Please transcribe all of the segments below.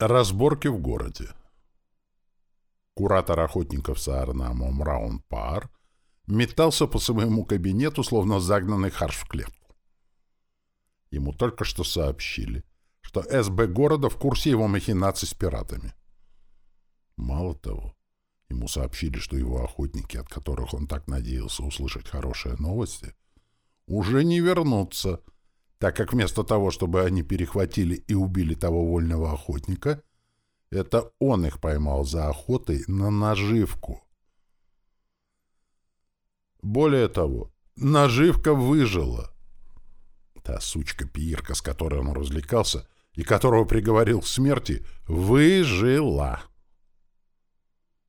Разборки в городе. Куратор охотников Саарнамом Раун Паар метался по своему кабинету, словно загнанный харш в клетку. Ему только что сообщили, что СБ города в курсе его махинаций с пиратами. Мало того, ему сообщили, что его охотники, от которых он так надеялся услышать хорошие новости, уже не вернутся — так как вместо того, чтобы они перехватили и убили того вольного охотника, это он их поймал за охотой на наживку. Более того, наживка выжила. Та сучка-пиирка, с которой он развлекался и которого приговорил к смерти, выжила.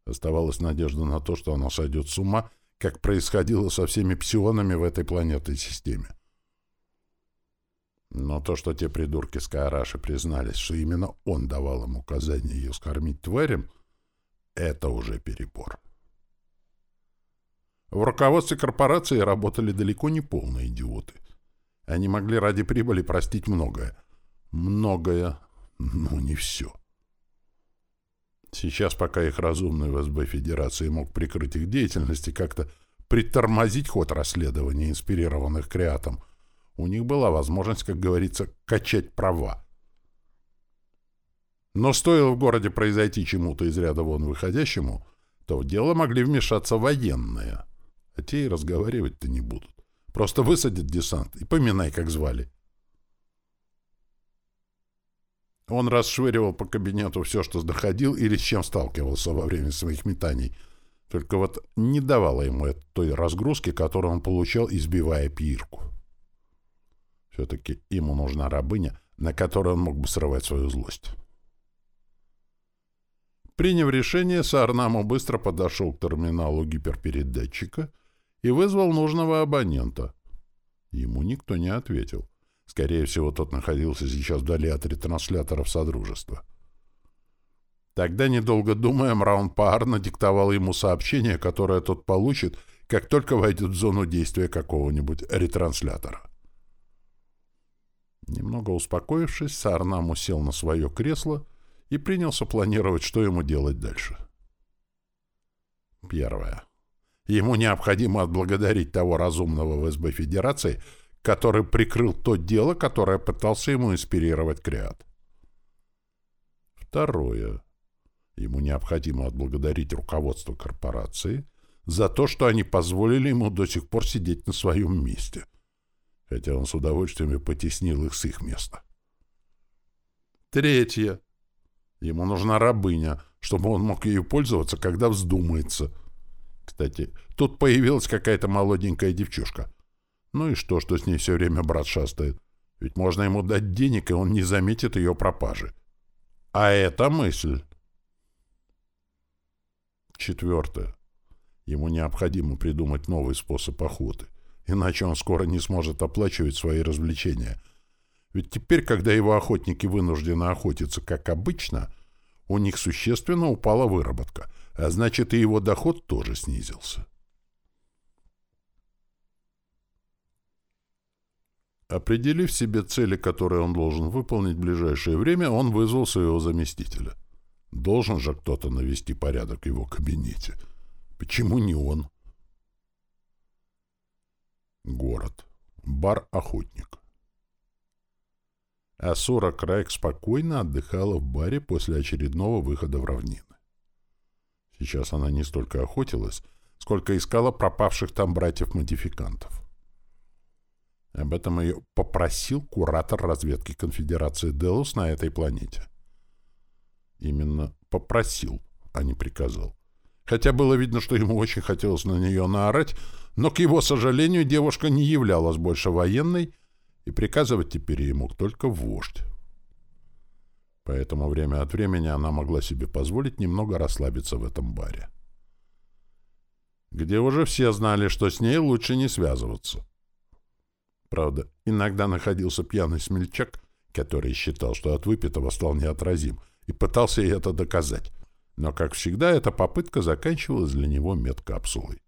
Оставалась надежда на то, что она сойдет с ума, как происходило со всеми псионами в этой планетной системе. Но то, что те придурки с Каараши признались, что именно он давал им указание ее скормить тварям, это уже перебор. В руководстве корпорации работали далеко не полные идиоты. Они могли ради прибыли простить многое. Многое, но не все. Сейчас, пока их разумный в Федерации мог прикрыть их деятельность и как-то притормозить ход расследования, инспирированных Креатом, у них была возможность, как говорится, качать права. Но стоило в городе произойти чему-то из ряда вон выходящему, то в дело могли вмешаться военные. А те и разговаривать-то не будут. Просто высадят десант и поминай, как звали. Он расшвыривал по кабинету все, что доходил или с чем сталкивался во время своих метаний, только вот не давало ему той разгрузки, которую он получал, избивая пирку. Все-таки ему нужна рабыня, на которой он мог бы срывать свою злость. Приняв решение, Саарнаму быстро подошел к терминалу гиперпередатчика и вызвал нужного абонента. Ему никто не ответил. Скорее всего, тот находился сейчас вдали от ретрансляторов Содружества. Тогда, недолго думая, Мраун Паар надиктовал ему сообщение, которое тот получит, как только войдет в зону действия какого-нибудь ретранслятора. Немного успокоившись, Саарнам усел на свое кресло и принялся планировать, что ему делать дальше. Первое. Ему необходимо отблагодарить того разумного в СБ Федерации, который прикрыл то дело, которое пытался ему инспирировать Креат. Второе. Ему необходимо отблагодарить руководство корпорации за то, что они позволили ему до сих пор сидеть на своем месте — хотя он с удовольствием и потеснил их с их места. Третье. Ему нужна рабыня, чтобы он мог ею пользоваться, когда вздумается. Кстати, тут появилась какая-то молоденькая девчушка. Ну и что, что с ней все время брат шастает? Ведь можно ему дать денег, и он не заметит ее пропажи. А это мысль. Четвертое. Ему необходимо придумать новый способ охоты — иначе он скоро не сможет оплачивать свои развлечения. Ведь теперь, когда его охотники вынуждены охотиться как обычно, у них существенно упала выработка, а значит и его доход тоже снизился. Определив себе цели, которые он должен выполнить в ближайшее время, он вызвал своего заместителя. Должен же кто-то навести порядок в его кабинете. Почему не он? Город. Бар-охотник. Асура Крайк спокойно отдыхала в баре после очередного выхода в равнины. Сейчас она не столько охотилась, сколько искала пропавших там братьев-модификантов. Об этом ее попросил куратор разведки Конфедерации Делус на этой планете. Именно попросил, а не приказал. Хотя было видно, что ему очень хотелось на нее наорать, но, к его сожалению, девушка не являлась больше военной, и приказывать теперь мог только вождь. Поэтому время от времени она могла себе позволить немного расслабиться в этом баре. Где уже все знали, что с ней лучше не связываться. Правда, иногда находился пьяный смельчак, который считал, что от выпитого стал неотразим, и пытался ей это доказать. Но, как всегда, эта попытка заканчивалась для него медкапсулой.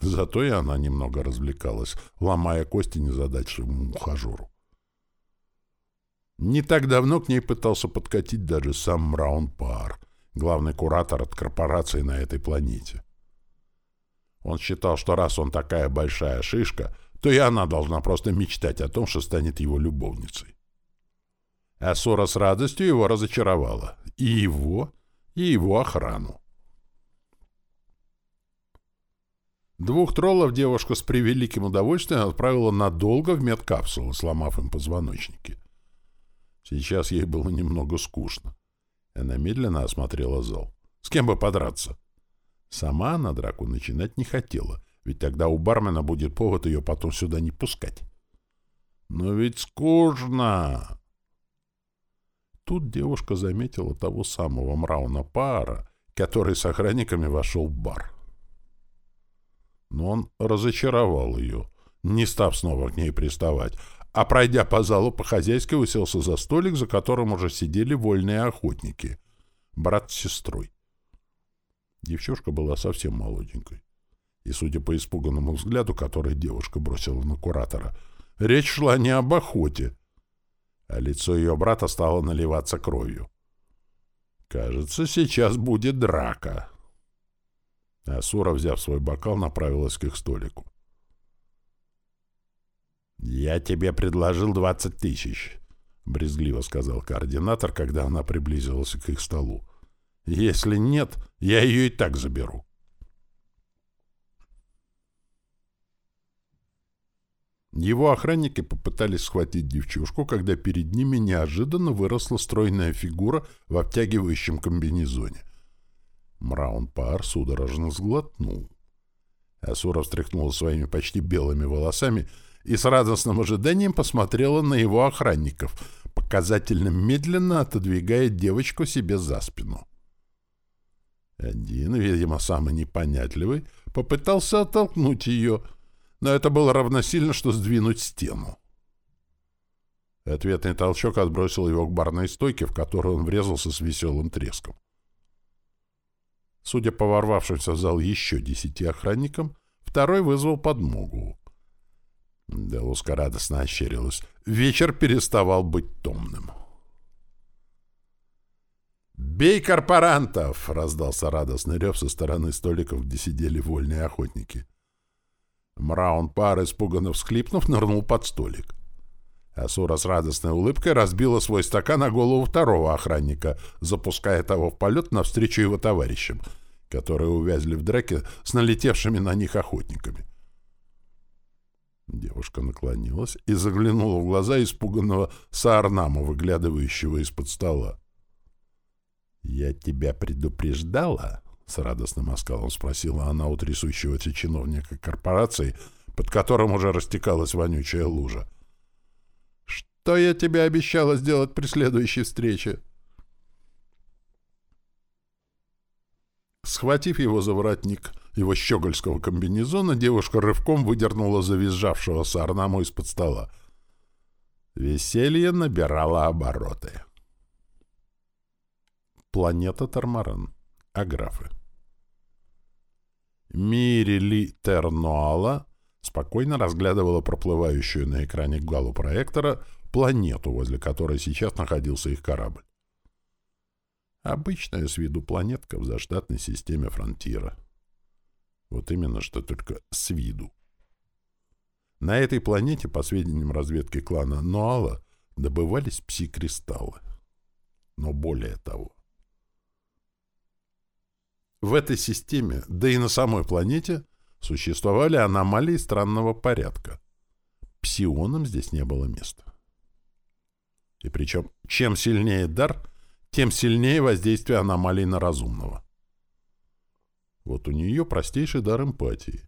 Зато и она немного развлекалась, ломая кости незадачливому ухажеру. Не так давно к ней пытался подкатить даже сам Мраун Пар, главный куратор от корпорации на этой планете. Он считал, что раз он такая большая шишка, то и она должна просто мечтать о том, что станет его любовницей. А ссора с радостью его разочаровала. И его, и его охрану. Двух троллов девушка с превеликим удовольствием отправила надолго в медкапсулу, сломав им позвоночники. Сейчас ей было немного скучно. Она медленно осмотрела зал. С кем бы подраться? Сама она драку начинать не хотела, ведь тогда у бармена будет повод ее потом сюда не пускать. Но ведь скучно! Тут девушка заметила того самого Мрауна Пара, который с охранниками вошел в бар. Но он разочаровал ее, не став снова к ней приставать, а, пройдя по залу по-хозяйски, уселся за столик, за которым уже сидели вольные охотники, брат с сестрой. Девчушка была совсем молоденькой. И, судя по испуганному взгляду, который девушка бросила на куратора, речь шла не об охоте, а лицо ее брата стало наливаться кровью. Кажется, сейчас будет драка. Асура, взяв свой бокал, направилась к их столику. «Я тебе предложил двадцать тысяч», — брезгливо сказал координатор, когда она приблизилась к их столу. «Если нет, я ее и так заберу». Его охранники попытались схватить девчушку, когда перед ними неожиданно выросла стройная фигура в обтягивающем комбинезоне. Мраун Паар судорожно сглотнул. Асура встряхнула своими почти белыми волосами и с радостным ожиданием посмотрела на его охранников, показательно медленно отодвигая девочку себе за спину. Один, видимо, самый непонятливый, попытался оттолкнуть ее, но это было равносильно, что сдвинуть стену. Ответный толчок отбросил его к барной стойке, в которую он врезался с веселым треском. Судя по ворвавшимся в зал еще десяти охранникам, второй вызвал подмогу. Делуска радостно ощерилась. Вечер переставал быть томным. «Бей корпорантов!» — раздался радостный рев со стороны столиков, где сидели вольные охотники. Мраун пар, испуганно всхлипнув, нырнул под столик. Асура с радостной улыбкой разбила свой стакан на голову второго охранника, запуская того в полет навстречу его товарищам, которые увязли в драке с налетевшими на них охотниками. Девушка наклонилась и заглянула в глаза испуганного Саарнама, выглядывающего из-под стола. «Я тебя предупреждала?» — с радостным оскалом спросила она у трясущегося чиновника корпорации, под которым уже растекалась вонючая лужа. «Что я тебе обещала сделать при следующей встрече?» Схватив его за воротник его щегольского комбинезона, девушка рывком выдернула завизжавшего Сарнаму из-под стола. Веселье набирало обороты. Планета Тормаран. Аграфы. Мирили Тернуала спокойно разглядывала проплывающую на экране галу проектора планету, возле которой сейчас находился их корабль. Обычная с виду планетка в заштатной системе фронтира. Вот именно, что только с виду. На этой планете, по сведениям разведки клана Ноала, добывались пси-кристаллы. Но более того. В этой системе, да и на самой планете, существовали аномалии странного порядка. Псионам здесь не было места. И причем, чем сильнее дар, тем сильнее воздействие аномалий на разумного. Вот у нее простейший дар эмпатии.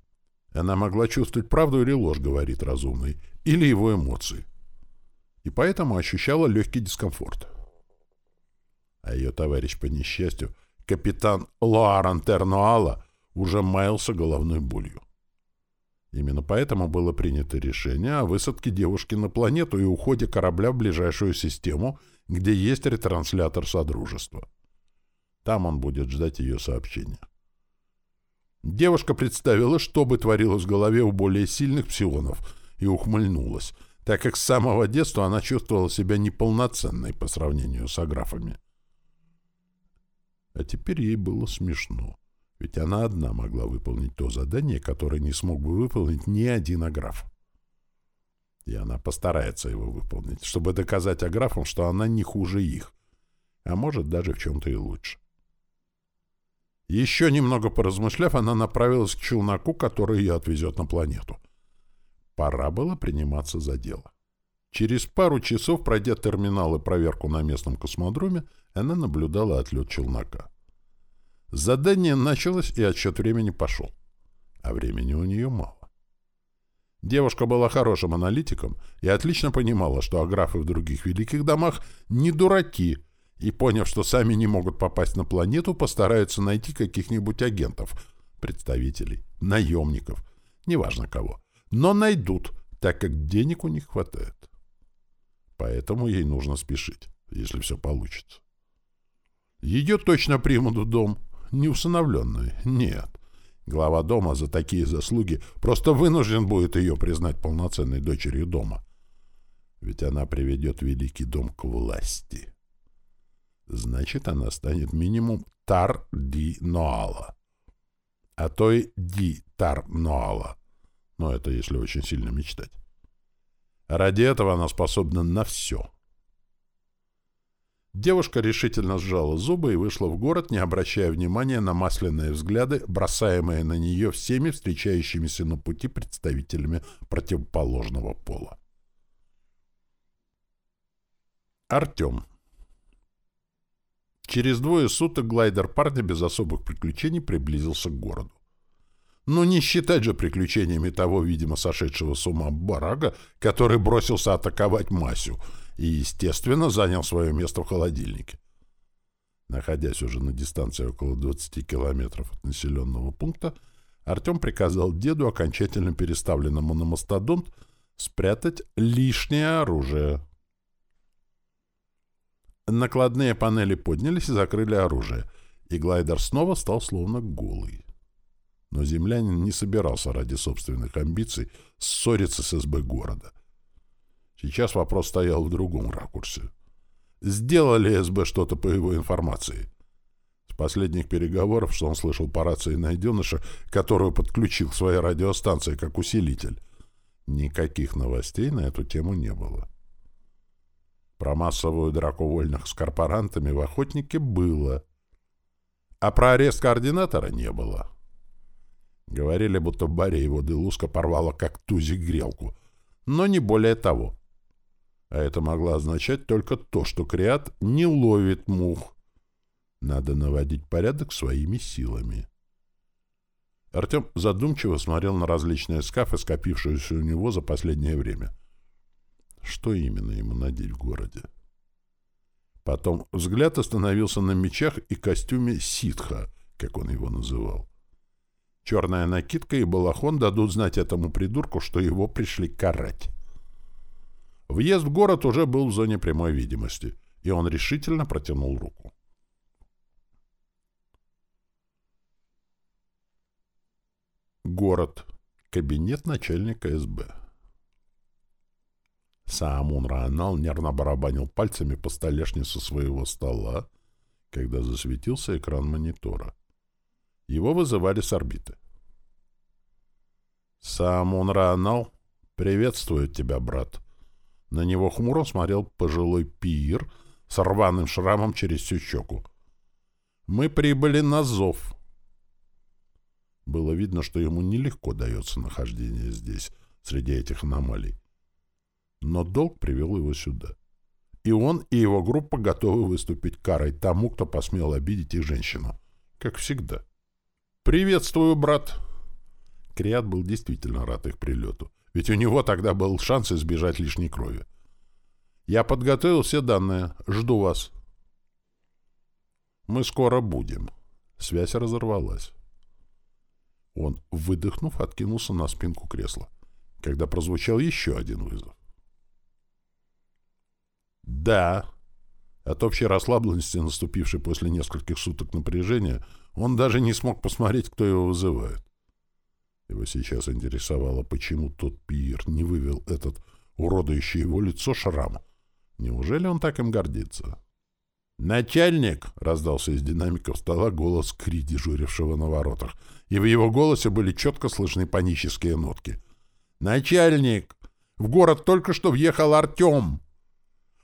Она могла чувствовать правду или ложь, говорит разумный, или его эмоции. И поэтому ощущала легкий дискомфорт. А ее товарищ по несчастью, капитан Луаран Тернуала, уже маялся головной болью. Именно поэтому было принято решение о высадке девушки на планету и уходе корабля в ближайшую систему — где есть ретранслятор Содружества. Там он будет ждать ее сообщения. Девушка представила, что бы творилось в голове у более сильных псионов, и ухмыльнулась. так как с самого детства она чувствовала себя неполноценной по сравнению с аграфами. А теперь ей было смешно, ведь она одна могла выполнить то задание, которое не смог бы выполнить ни один аграф. И она постарается его выполнить, чтобы доказать аграфам, что она не хуже их, а может даже в чем-то и лучше. Еще немного поразмышляв, она направилась к челноку, который ее отвезет на планету. Пора было приниматься за дело. Через пару часов, пройдя терминал и проверку на местном космодроме, она наблюдала отлет челнока. Задание началось, и отсчет времени пошел. А времени у нее мало. Девушка была хорошим аналитиком и отлично понимала, что аграфы в других великих домах не дураки, и, поняв, что сами не могут попасть на планету, постараются найти каких-нибудь агентов, представителей, наемников, неважно кого. Но найдут, так как денег у них хватает. Поэтому ей нужно спешить, если все получится. Ее точно примут в дом. Не усыновленный, нет. Глава дома за такие заслуги просто вынужден будет ее признать полноценной дочерью дома. Ведь она приведет великий дом к власти. Значит, она станет минимум Тар-Ди-Ноала. А то и Ди-Тар-Ноала. Но это если очень сильно мечтать. Ради этого она способна на все. Девушка решительно сжала зубы и вышла в город, не обращая внимания на масляные взгляды, бросаемые на нее всеми встречающимися на пути представителями противоположного пола. Артем. Через двое суток глайдер парня без особых приключений приблизился к городу. Но не считать же приключениями того, видимо, сошедшего с ума барага, который бросился атаковать Масю и, естественно, занял свое место в холодильнике. Находясь уже на дистанции около 20 километров от населенного пункта, Артем приказал деду, окончательно переставленному на мастодонт, спрятать лишнее оружие. Накладные панели поднялись и закрыли оружие, и глайдер снова стал словно голый. Но землянин не собирался ради собственных амбиций ссориться с СБ города. Сейчас вопрос стоял в другом ракурсе. Сделали СБ что-то по его информации? С последних переговоров, что он слышал по рации найденыша, которую подключил к своей радиостанции как усилитель, никаких новостей на эту тему не было. Про массовую драку вольных с корпорантами в охотнике было, а про арест координатора не было. Говорили, будто Барри его Делуска порвала как тузик грелку. Но не более того. А это могло означать только то, что Криат не ловит мух. Надо наводить порядок своими силами. Артем задумчиво смотрел на различные скафы, скопившиеся у него за последнее время. Что именно ему надеть в городе? Потом взгляд остановился на мечах и костюме ситха, как он его называл. Черная накидка и балахон дадут знать этому придурку, что его пришли карать. Въезд в город уже был в зоне прямой видимости, и он решительно протянул руку. Город. Кабинет начальника СБ. Саамун Раанал нервно барабанил пальцами по столешнице своего стола, когда засветился экран монитора. Его вызывали с орбиты. «Самун Раанал, приветствует тебя, брат!» На него хмуро смотрел пожилой пир с рваным шрамом через всю щеку. «Мы прибыли на зов!» Было видно, что ему нелегко дается нахождение здесь, среди этих аномалий. Но долг привел его сюда. И он, и его группа готовы выступить карой тому, кто посмел обидеть их женщину. Как всегда. «Приветствую, брат!» Криат был действительно рад их прилету, ведь у него тогда был шанс избежать лишней крови. «Я подготовил все данные. Жду вас». «Мы скоро будем». Связь разорвалась. Он, выдохнув, откинулся на спинку кресла, когда прозвучал еще один вызов. «Да», от общей расслабленности, наступившей после нескольких суток напряжения, он даже не смог посмотреть, кто его вызывает. Его сейчас интересовало, почему тот пир не вывел этот уродующий его лицо шрам. Неужели он так им гордится? «Начальник!» — раздался из динамиков стола голос Кри, дежурившего на воротах, и в его голосе были четко слышны панические нотки. «Начальник! В город только что въехал Артем!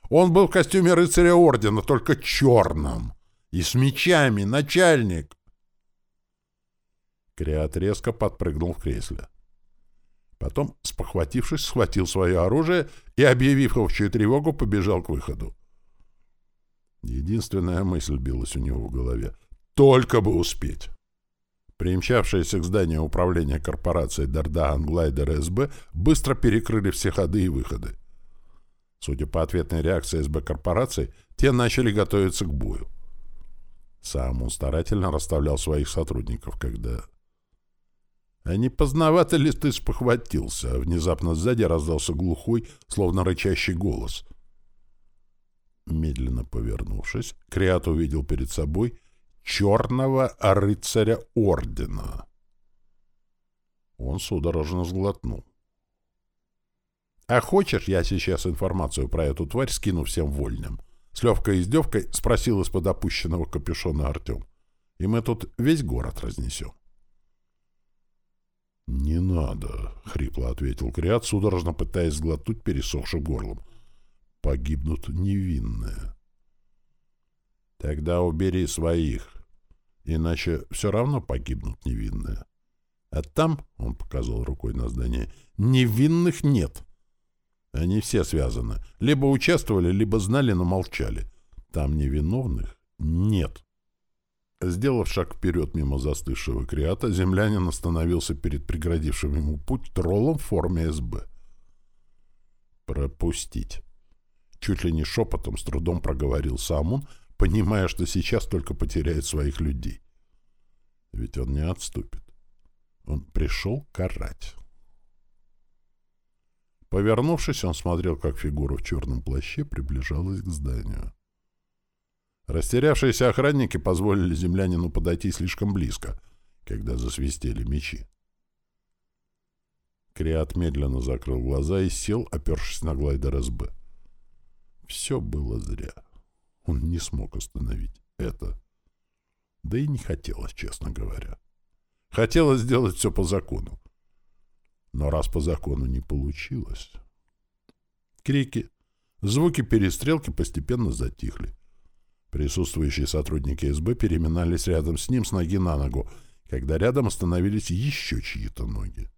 Он был в костюме рыцаря ордена, только черном, и с мечами, начальник!» Криат резко подпрыгнул в кресле. Потом, спохватившись, схватил свое оружие и, объявив общую тревогу, побежал к выходу. Единственная мысль билась у него в голове — только бы успеть. Примчавшиеся к зданию управления корпорацией Дардаан Глайдер СБ быстро перекрыли все ходы и выходы. Судя по ответной реакции СБ корпораций, те начали готовиться к бою. Сам он старательно расставлял своих сотрудников, когда а не поздновато ли ты спохватился? Внезапно сзади раздался глухой, словно рычащий голос. Медленно повернувшись, Криат увидел перед собой черного рыцаря ордена. Он судорожно сглотнул. «А хочешь, я сейчас информацию про эту тварь скину всем вольным?» С легкой издевкой спросил из-под опущенного капюшона Артем. «И мы тут весь город разнесем». «Не надо», — хрипло ответил Криат, судорожно пытаясь сглотнуть пересохшим горлом. «Погибнут невинные». «Тогда убери своих, иначе все равно погибнут невинные. А там, — он показал рукой на здание, — невинных нет. Они все связаны. Либо участвовали, либо знали, но молчали. Там невиновных нет». Сделав шаг вперед мимо застывшего креата, землянин остановился перед преградившим ему путь троллом в форме СБ. «Пропустить!» Чуть ли не шепотом с трудом проговорил Самун, понимая, что сейчас только потеряет своих людей. Ведь он не отступит. Он пришел карать. Повернувшись, он смотрел, как фигура в черном плаще приближалась к зданию. Растерявшиеся охранники позволили землянину подойти слишком близко, когда засвистели мечи. Криат медленно закрыл глаза и сел, опершись на глайдер СБ. Все было зря. Он не смог остановить это. Да и не хотелось, честно говоря. Хотелось сделать все по закону. Но раз по закону не получилось... Крики, звуки перестрелки постепенно затихли. Присутствующие сотрудники СБ переминались рядом с ним с ноги на ногу, когда рядом остановились еще чьи-то ноги.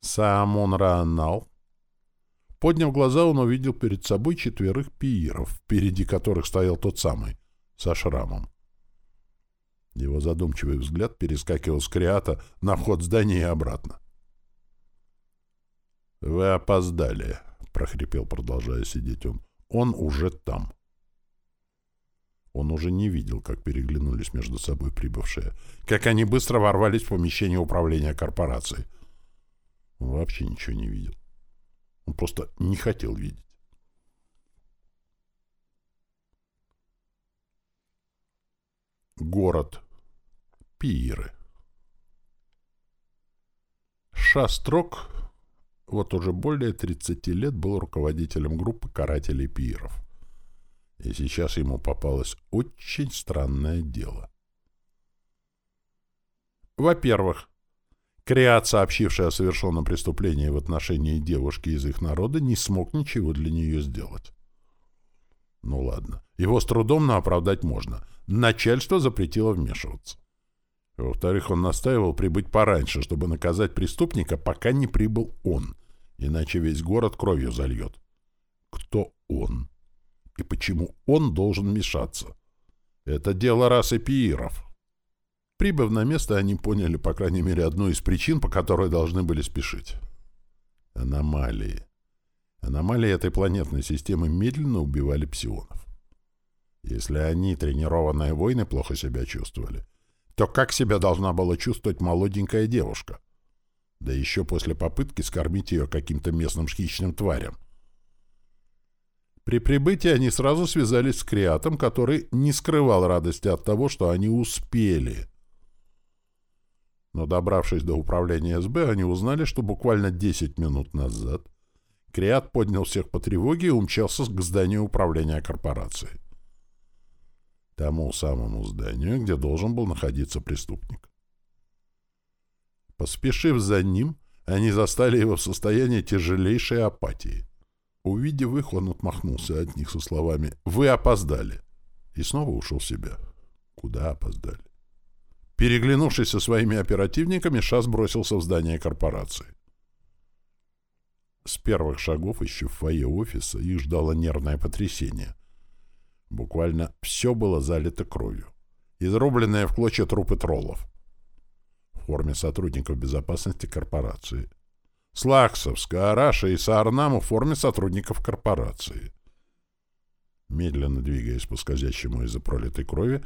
Сам он ранал. Подняв глаза, он увидел перед собой четверых пииров, впереди которых стоял тот самый, со шрамом. Его задумчивый взгляд перескакивал с креата на вход здания и обратно. «Вы опоздали», — прохрипел, продолжая сидеть он. Он уже там. Он уже не видел, как переглянулись между собой прибывшие, как они быстро ворвались в помещение управления корпорацией. Он вообще ничего не видел. Он просто не хотел видеть. Город. Пииры. Шастрок вот уже более 30 лет был руководителем группы карателей пиеров. И сейчас ему попалось очень странное дело. Во-первых, Криат, сообщивший о совершенном преступлении в отношении девушки из их народа, не смог ничего для нее сделать. Ну ладно, его с трудом, оправдать можно. Начальство запретило вмешиваться. Во-вторых, он настаивал прибыть пораньше, чтобы наказать преступника, пока не прибыл он, иначе весь город кровью зальет. Кто он? И почему он должен мешаться? Это дело расы пииров. Прибыв на место, они поняли, по крайней мере, одну из причин, по которой должны были спешить. Аномалии. Аномалии этой планетной системы медленно убивали псионов. Если они, тренированные воины, плохо себя чувствовали, то как себя должна была чувствовать молоденькая девушка? Да еще после попытки скормить ее каким-то местным хищным тварям. При прибытии они сразу связались с Криатом, который не скрывал радости от того, что они успели. Но добравшись до управления СБ, они узнали, что буквально 10 минут назад Криат поднял всех по тревоге и умчался к зданию управления корпорацией. Тому самому зданию, где должен был находиться преступник. Поспешив за ним, они застали его в состоянии тяжелейшей апатии. Увидев их, он отмахнулся от них со словами «Вы опоздали!» и снова ушел в себя. Куда опоздали? Переглянувшись со своими оперативниками, Шас бросился в здание корпорации. С первых шагов еще в фойе офиса их ждало нервное потрясение. Буквально все было залито кровью. Изрубленные в клочья трупы троллов. В форме сотрудников безопасности корпорации. Слаксовска, Араша и Саарнаму в форме сотрудников корпорации. Медленно двигаясь по скользящему из-за пролитой крови,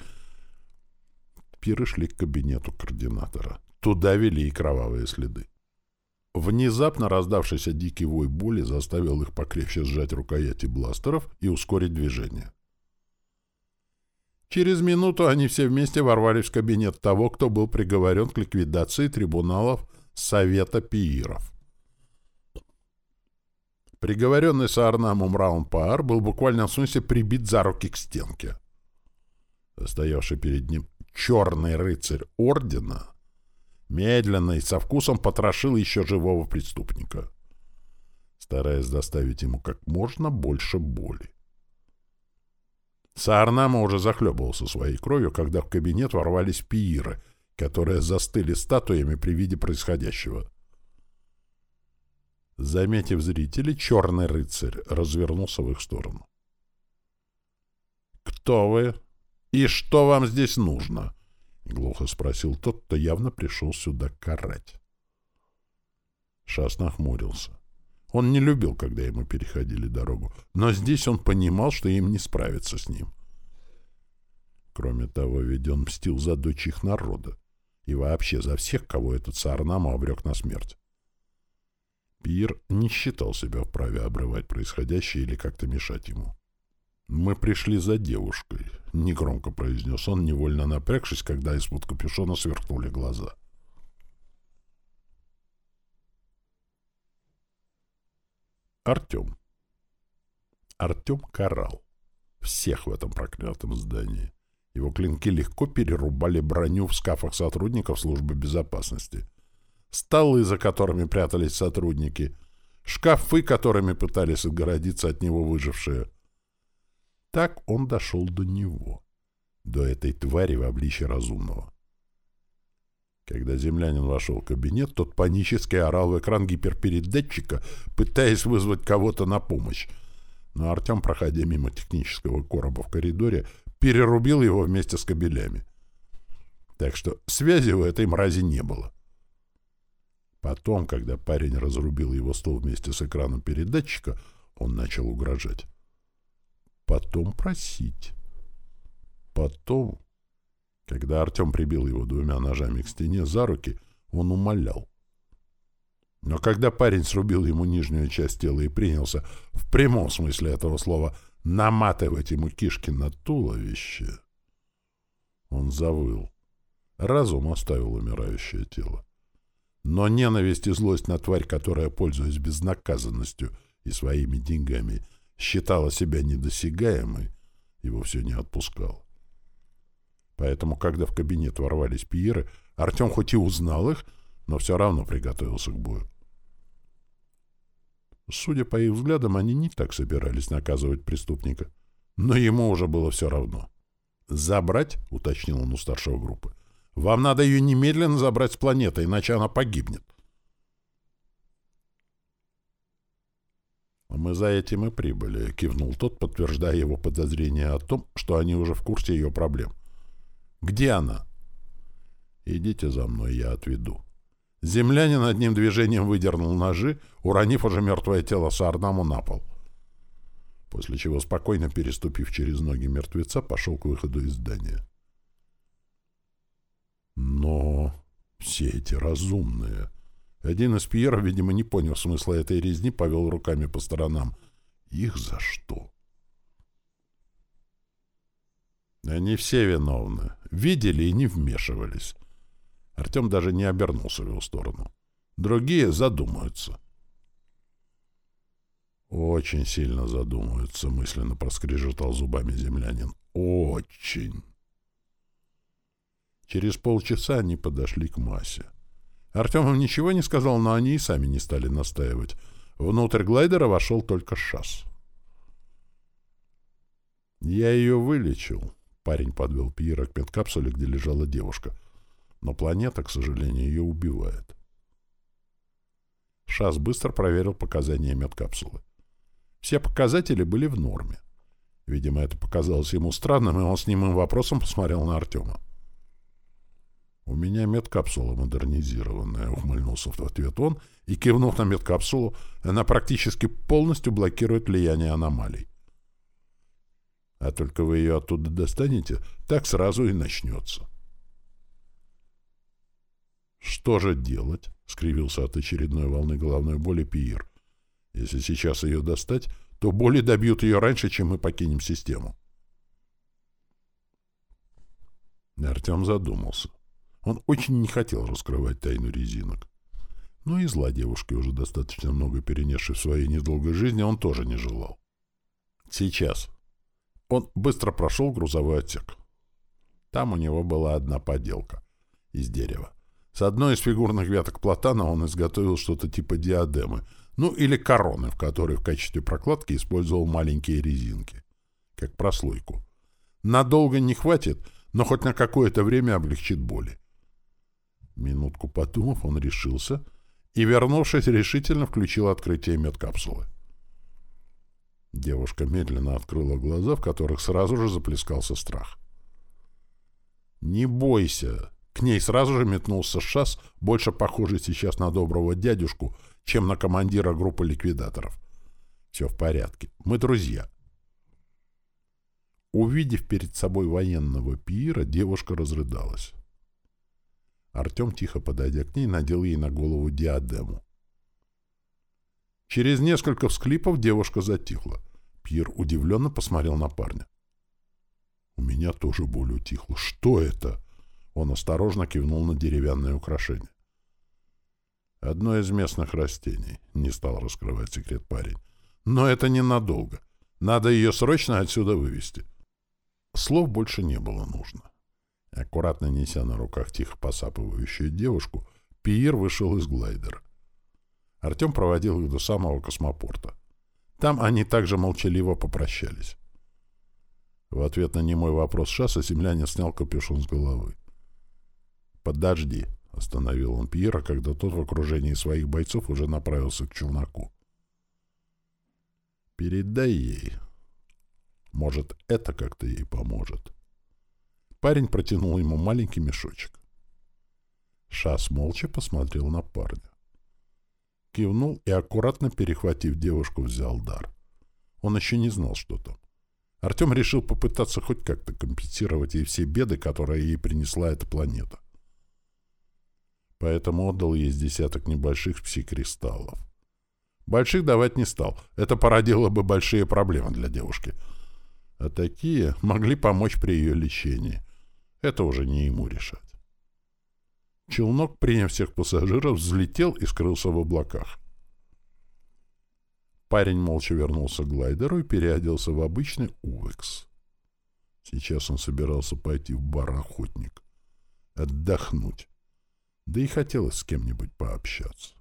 пиры шли к кабинету координатора. Туда вели и кровавые следы. Внезапно раздавшийся дикий вой боли заставил их покрепче сжать рукояти бластеров и ускорить движение. Через минуту они все вместе ворвались в кабинет того, кто был приговорен к ликвидации трибуналов Совета Пииров. Приговоренный Саарнамом Раун-Паар был буквально в смысле прибит за руки к стенке. Стоявший перед ним черный рыцарь ордена медленно и со вкусом потрошил еще живого преступника, стараясь доставить ему как можно больше боли. Саарнама уже захлебывался своей кровью, когда в кабинет ворвались пииры, которые застыли статуями при виде происходящего. Заметив зрителей, черный рыцарь развернулся в их сторону. «Кто вы? И что вам здесь нужно?» — глухо спросил тот, кто явно пришел сюда карать. Шас нахмурился. Он не любил, когда ему переходили дорогу, но здесь он понимал, что им не справиться с ним. Кроме того, ведь он мстил за дочь их народа и вообще за всех, кого этот Саарнама обрек на смерть. Пир не считал себя вправе обрывать происходящее или как-то мешать ему. «Мы пришли за девушкой», — негромко произнес он, невольно напрягшись, когда из-под капюшона сверкнули глаза. Артем. Артем карал. Всех в этом проклятом здании. Его клинки легко перерубали броню в скафах сотрудников службы безопасности столы, за которыми прятались сотрудники, шкафы, которыми пытались отгородиться от него выжившие. Так он дошел до него, до этой твари в обличье разумного. Когда землянин вошел в кабинет, тот панически орал в экран гиперпередатчика, пытаясь вызвать кого-то на помощь. Но Артем, проходя мимо технического короба в коридоре, перерубил его вместе с кабелями. Так что связи у этой мрази не было. Потом, когда парень разрубил его стол вместе с экраном передатчика, он начал угрожать. Потом просить. Потом, когда Артем прибил его двумя ножами к стене за руки, он умолял. Но когда парень срубил ему нижнюю часть тела и принялся, в прямом смысле этого слова, наматывать ему кишки на туловище, он завыл. Разум оставил умирающее тело. Но ненависть и злость на тварь, которая, пользуясь безнаказанностью и своими деньгами, считала себя недосягаемой, его все не отпускал. Поэтому, когда в кабинет ворвались пиеры, Артем хоть и узнал их, но все равно приготовился к бою. Судя по их взглядам, они не так собирались наказывать преступника. Но ему уже было все равно. «Забрать?» — уточнил он у старшего группы. Вам надо ее немедленно забрать с планеты, иначе она погибнет. «А «Мы за этим и прибыли», — кивнул тот, подтверждая его подозрение о том, что они уже в курсе ее проблем. «Где она?» «Идите за мной, я отведу». Землянин одним движением выдернул ножи, уронив уже мертвое тело Саарнаму на пол. После чего, спокойно переступив через ноги мертвеца, пошел к выходу из здания. Но все эти разумные... Один из Пьеров, видимо, не понял смысла этой резни, повел руками по сторонам. Их за что? Они все виновны. Видели и не вмешивались. Артем даже не обернулся в его сторону. Другие задумаются. «Очень сильно задумаются», — мысленно проскрежетал зубами землянин. «Очень». Через полчаса они подошли к массе. Артем им ничего не сказал, но они и сами не стали настаивать. Внутрь глайдера вошел только Шас. «Я ее вылечил», — парень подвел Пьера к медкапсуле, где лежала девушка. «Но планета, к сожалению, ее убивает». Шас быстро проверил показания медкапсулы. Все показатели были в норме. Видимо, это показалось ему странным, и он с немым вопросом посмотрел на Артема. «У меня медкапсула модернизированная», — ухмыльнулся в ответ он, и, кивнув на медкапсулу, она практически полностью блокирует влияние аномалий. А только вы ее оттуда достанете, так сразу и начнется. «Что же делать?» — скривился от очередной волны головной боли Пиир. «Если сейчас ее достать, то боли добьют ее раньше, чем мы покинем систему». Артем задумался. Он очень не хотел раскрывать тайну резинок. Но и зла девушки, уже достаточно много перенесшей в своей недолгой жизни, он тоже не желал. Сейчас. Он быстро прошел грузовой отсек. Там у него была одна поделка из дерева. С одной из фигурных веток платана он изготовил что-то типа диадемы, ну или короны, в которой в качестве прокладки использовал маленькие резинки, как прослойку. Надолго не хватит, но хоть на какое-то время облегчит боли. Минутку подумав, он решился и, вернувшись, решительно включил открытие медкапсулы. Девушка медленно открыла глаза, в которых сразу же заплескался страх. «Не бойся!» К ней сразу же метнулся шас, больше похожий сейчас на доброго дядюшку, чем на командира группы ликвидаторов. «Все в порядке. Мы друзья». Увидев перед собой военного пиира, девушка разрыдалась. Артем, тихо подойдя к ней, надел ей на голову диадему. Через несколько всклипов девушка затихла. Пьер удивленно посмотрел на парня. «У меня тоже боль утихла. Что это?» Он осторожно кивнул на деревянное украшение. «Одно из местных растений», — не стал раскрывать секрет парень. «Но это ненадолго. Надо ее срочно отсюда вывести». Слов больше не было нужно. Аккуратно неся на руках тихо посапывающую девушку, Пиер вышел из глайдера. Артем проводил их до самого космопорта. Там они также молчаливо попрощались. В ответ на немой вопрос Шасса землянин снял капюшон с головы. «Подожди», — остановил он Пьера, когда тот в окружении своих бойцов уже направился к челноку. «Передай ей. Может, это как-то ей поможет». Парень протянул ему маленький мешочек. Шас молча посмотрел на парня. Кивнул и, аккуратно перехватив девушку, взял дар. Он еще не знал, что там. Артем решил попытаться хоть как-то компенсировать ей все беды, которые ей принесла эта планета. Поэтому отдал ей десяток небольших пси-кристаллов. Больших давать не стал. Это породило бы большие проблемы для девушки. А такие могли помочь при ее лечении. Это уже не ему решать. Челнок, приняв всех пассажиров, взлетел и скрылся в облаках. Парень молча вернулся к глайдеру и переоделся в обычный УВЭКС. Сейчас он собирался пойти в бар «Охотник». Отдохнуть. Да и хотелось с кем-нибудь пообщаться.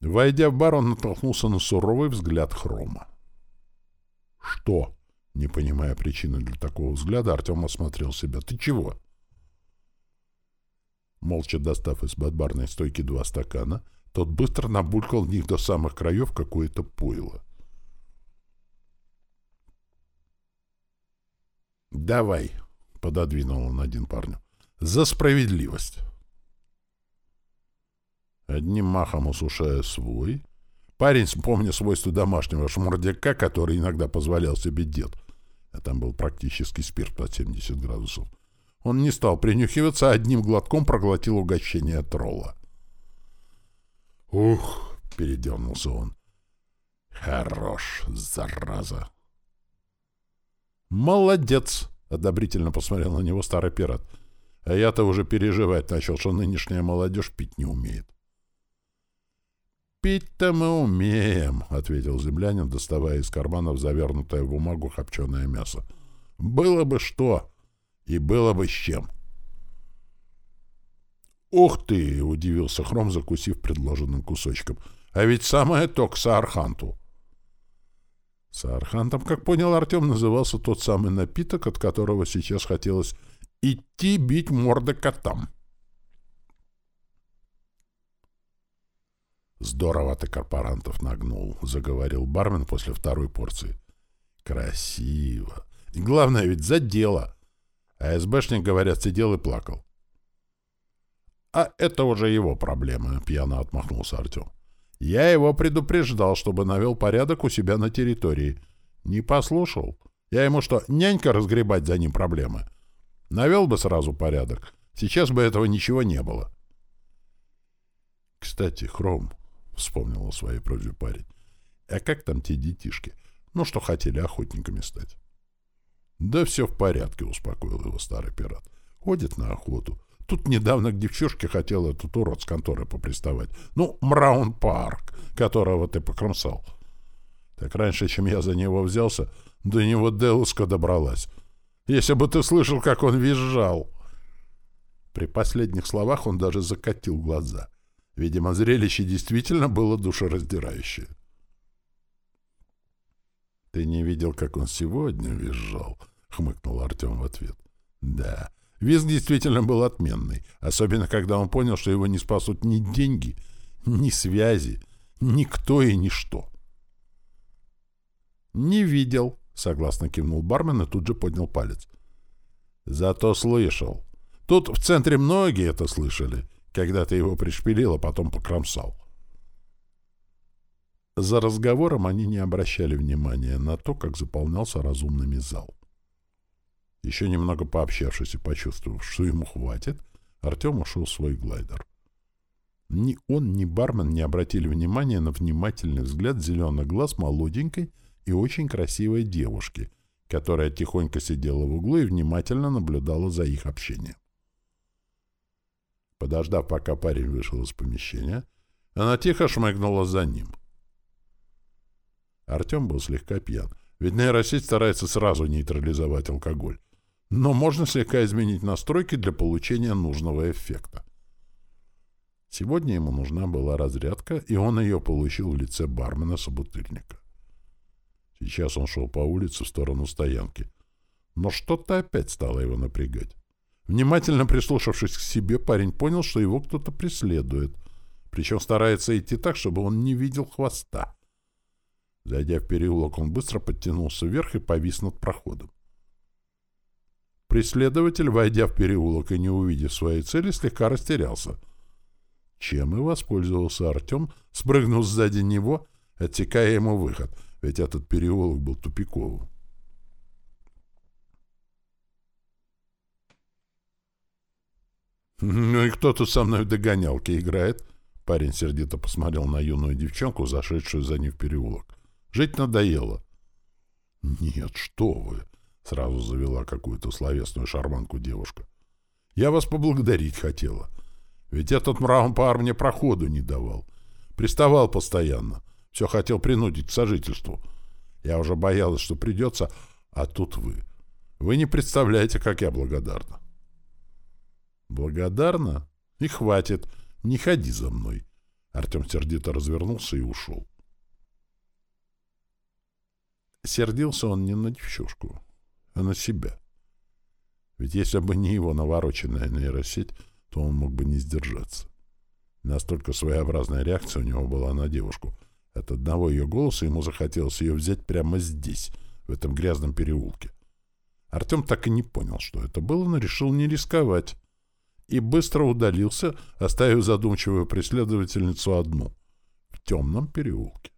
Войдя в бар, он натолкнулся на суровый взгляд Хрома. «Что?» Не понимая причины для такого взгляда, Артем осмотрел себя. «Ты чего?» Молча достав из бадбарной стойки два стакана, тот быстро набулькал в них до самых краев какое-то пойло. «Давай», — пододвинул он один парню, — «за справедливость». Одним махом усушая свой, Парень, помня свойства домашнего шмурдяка, который иногда позволял себе дед, а там был практически спирт под 70 градусов, он не стал принюхиваться, а одним глотком проглотил угощение тролла. «Ух!» — передернулся он. «Хорош, зараза!» «Молодец!» — одобрительно посмотрел на него старый пират. А я-то уже переживать начал, что нынешняя молодежь пить не умеет. «Пить-то мы умеем», — ответил землянин, доставая из карманов завернутое в бумагу копченое мясо. «Было бы что, и было бы с чем». «Ух ты!» — удивился Хром, закусив предложенным кусочком. «А ведь самое то к Саарханту!» Саархантом, как понял Артем, назывался тот самый напиток, от которого сейчас хотелось идти бить морды котам. «Здорово ты корпорантов нагнул», — заговорил бармен после второй порции. «Красиво. И главное ведь за дело». А СБшник, говорят, сидел и плакал. «А это уже его проблема», — пьяно отмахнулся Артем. «Я его предупреждал, чтобы навел порядок у себя на территории. Не послушал. Я ему что, нянька разгребать за ним проблемы? Навел бы сразу порядок. Сейчас бы этого ничего не было». «Кстати, Хром», вспомнил о своей просьбе парень. А как там те детишки? Ну, что хотели охотниками стать? Да все в порядке, успокоил его старый пират. Ходит на охоту. Тут недавно к девчушке хотел этот урод с конторы поприставать. Ну, Мраун Парк, которого ты покромсал. Так раньше, чем я за него взялся, до него Делуска добралась. Если бы ты слышал, как он визжал. При последних словах он даже закатил глаза — Видимо, зрелище действительно было душераздирающее. «Ты не видел, как он сегодня визжал?» — хмыкнул Артем в ответ. «Да, визг действительно был отменный, особенно когда он понял, что его не спасут ни деньги, ни связи, никто и ничто». «Не видел», — согласно кивнул бармен и тут же поднял палец. «Зато слышал. Тут в центре многие это слышали, когда ты его пришпилил, а потом покромсал. За разговором они не обращали внимания на то, как заполнялся разумными зал. Еще немного пообщавшись и почувствовав, что ему хватит, Артем ушел в свой глайдер. Ни он, ни бармен не обратили внимания на внимательный взгляд зеленых глаз молоденькой и очень красивой девушки, которая тихонько сидела в углу и внимательно наблюдала за их общением. Подождав, пока парень вышел из помещения, она тихо шмыгнула за ним. Артем был слегка пьян, ведь нейросеть старается сразу нейтрализовать алкоголь. Но можно слегка изменить настройки для получения нужного эффекта. Сегодня ему нужна была разрядка, и он ее получил в лице бармена-собутыльника. Сейчас он шел по улице в сторону стоянки. Но что-то опять стало его напрягать. Внимательно прислушавшись к себе, парень понял, что его кто-то преследует, причем старается идти так, чтобы он не видел хвоста. Зайдя в переулок, он быстро подтянулся вверх и повис над проходом. Преследователь, войдя в переулок и не увидев своей цели, слегка растерялся. Чем и воспользовался Артем, спрыгнув сзади него, отсекая ему выход, ведь этот переулок был тупиковым. «Ну и кто тут со мной в догонялки играет?» Парень сердито посмотрел на юную девчонку, зашедшую за ним в переулок. «Жить надоело». «Нет, что вы!» — сразу завела какую-то словесную шарманку девушка. «Я вас поблагодарить хотела. Ведь этот мрампар мне проходу не давал. Приставал постоянно. Все хотел принудить к сожительству. Я уже боялась, что придется, а тут вы. Вы не представляете, как я благодарна». Благодарна? И хватит. Не ходи за мной. Артем сердито развернулся и ушел. Сердился он не на девчушку, а на себя. Ведь если бы не его навороченная нейросеть, то он мог бы не сдержаться. Настолько своеобразная реакция у него была на девушку. От одного ее голоса ему захотелось ее взять прямо здесь, в этом грязном переулке. Артем так и не понял, что это было, но решил не рисковать и быстро удалился, оставив задумчивую преследовательницу одну в темном переулке.